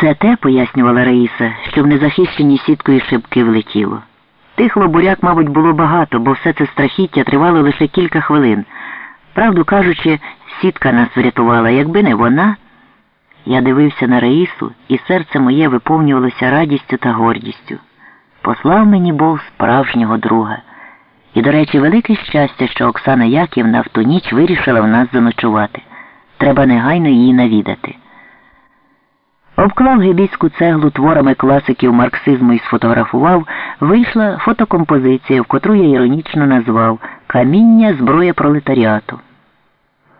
Це те, пояснювала Раїса, що в незахищені сіткою шибки влетіло. Тих лобуряк, мабуть, було багато, бо все це страхіття тривало лише кілька хвилин. Правду кажучи, сітка нас врятувала, якби не вона. Я дивився на Раїсу, і серце моє виповнювалося радістю та гордістю. Послав мені Бог справжнього друга. І, до речі, велике щастя, що Оксана Яківна в ту ніч вирішила в нас заночувати. Треба негайно її навідати. Обклав гебійську цеглу творами класиків марксизму і сфотографував, вийшла фотокомпозиція, в котру я іронічно назвав Каміння зброя пролетаріату.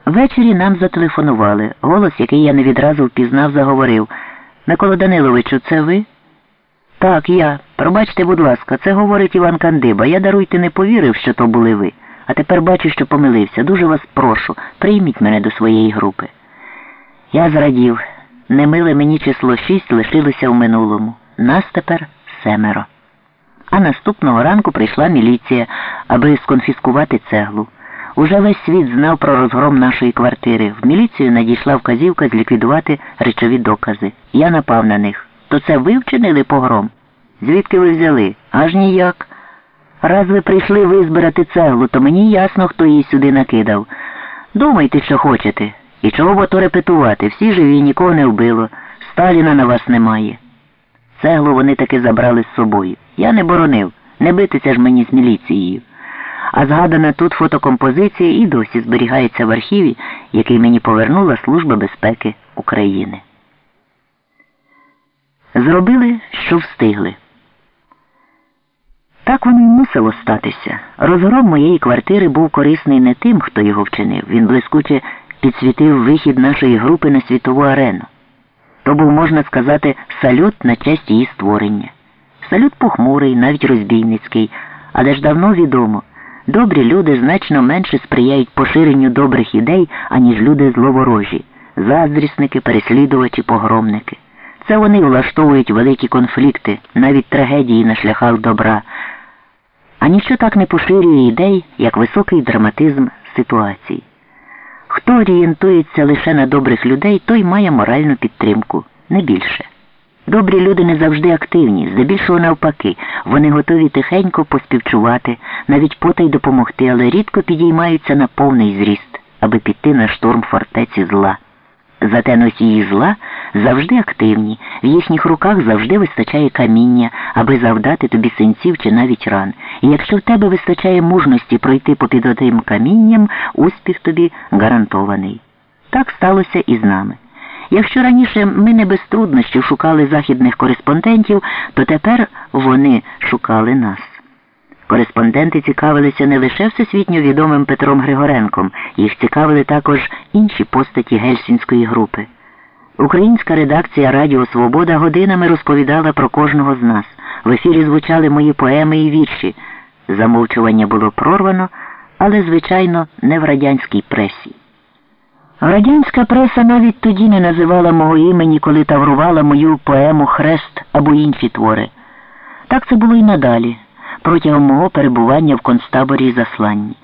Ввечері нам зателефонували. Голос, який я не відразу впізнав, заговорив Микола Даниловичу, це ви? Так, я. Пробачте, будь ласка, це говорить Іван Кандиба. Я даруйте не повірив, що то були ви. А тепер бачу, що помилився. Дуже вас прошу, прийміть мене до своєї групи. Я зрадів. Немиле мені число шість лишилося в минулому. Нас тепер семеро. А наступного ранку прийшла міліція, аби сконфіскувати цеглу. Уже весь світ знав про розгром нашої квартири. В міліцію надійшла вказівка зліквідувати речові докази. Я напав на них. То це ви вчинили погром? Звідки ви взяли? Аж ніяк. Раз ви прийшли визбирати цеглу, то мені ясно, хто її сюди накидав. Думайте, що хочете. І чого бо то репетувати? Всі живі, нікого не вбило. Сталіна на вас немає. Цеглу вони таки забрали з собою. Я не боронив, не битися ж мені з міліцією. А згадана тут фотокомпозиція і досі зберігається в архіві, який мені повернула Служба безпеки України. Зробили, що встигли. Так воно й мусило статися. Розгром моєї квартири був корисний не тим, хто його вчинив. Він блискуче підсвітив вихід нашої групи на світову арену. То був, можна сказати, салют на честь її створення. Салют похмурий, навіть розбійницький, але ж давно відомо. Добрі люди значно менше сприяють поширенню добрих ідей, аніж люди зловорожі, заздрісники, переслідувачі, погромники. Це вони влаштовують великі конфлікти, навіть трагедії на шляхах добра. А ніщо так не поширює ідей, як високий драматизм ситуації. Хто орієнтується лише на добрих людей, той має моральну підтримку, не більше. Добрі люди не завжди активні, здебільшого навпаки, вони готові тихенько поспівчувати, навіть потай допомогти, але рідко підіймаються на повний зріст, аби піти на штурм фортеці зла. Зате носії зла завжди активні, в їхніх руках завжди вистачає каміння, аби завдати тобі синців чи навіть ран. І якщо в тебе вистачає мужності пройти попід отим камінням, успіх тобі гарантований. Так сталося і з нами. Якщо раніше ми не без труднощів шукали західних кореспондентів, то тепер вони шукали нас. Кореспонденти цікавилися не лише всесвітньо відомим Петром Григоренком, їх цікавили також інші постаті гельсінської групи. Українська редакція Радіо Свобода годинами розповідала про кожного з нас. В ефірі звучали мої поеми і вірші. Замовчування було прорвано, але, звичайно, не в радянській пресі. Радянська преса навіть тоді не називала мого імені, коли таврувала мою поему Хрест або інші твори. Так це було і надалі, протягом мого перебування в концтаборі засланні.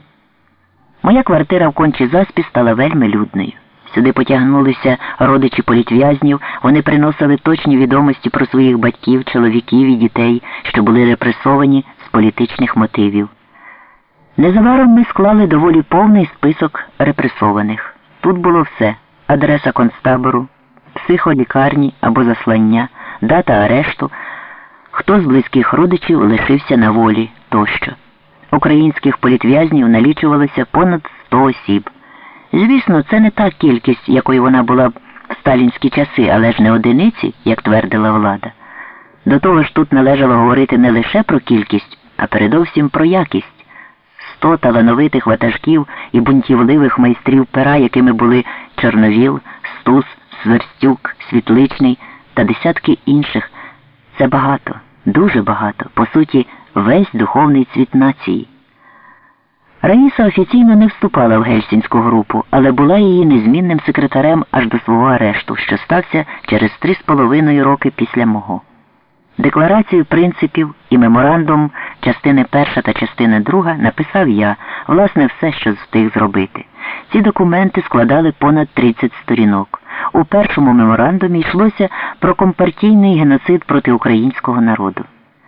Моя квартира в кончі заспі стала вельми людною. Сюди потягнулися родичі політв'язнів, вони приносили точні відомості про своїх батьків, чоловіків і дітей, що були репресовані з політичних мотивів. Незабаром ми склали доволі повний список репресованих. Тут було все адреса концтабору, психолікарні або заслання, дата арешту, хто з близьких родичів лишився на волі тощо. Українських політв'язнів налічувалося понад 100 осіб. Звісно, це не та кількість, якою вона була в сталінські часи, але ж не одиниці, як твердила влада. До того ж тут належало говорити не лише про кількість, а передовсім про якість. Сто талановитих ватажків і бунтівливих майстрів пера, якими були Чорновіл, Стус, Сверстюк, Світличний та десятки інших. Це багато, дуже багато, по суті, весь духовний цвіт нації. Раїса офіційно не вступала в гельсінську групу, але була її незмінним секретарем аж до свого арешту, що стався через три з половиною роки після мого. Декларацію принципів і меморандум частини перша та частини друга написав я, власне, все, що встиг зробити. Ці документи складали понад 30 сторінок. У першому меморандумі йшлося про компартійний геноцид проти українського народу.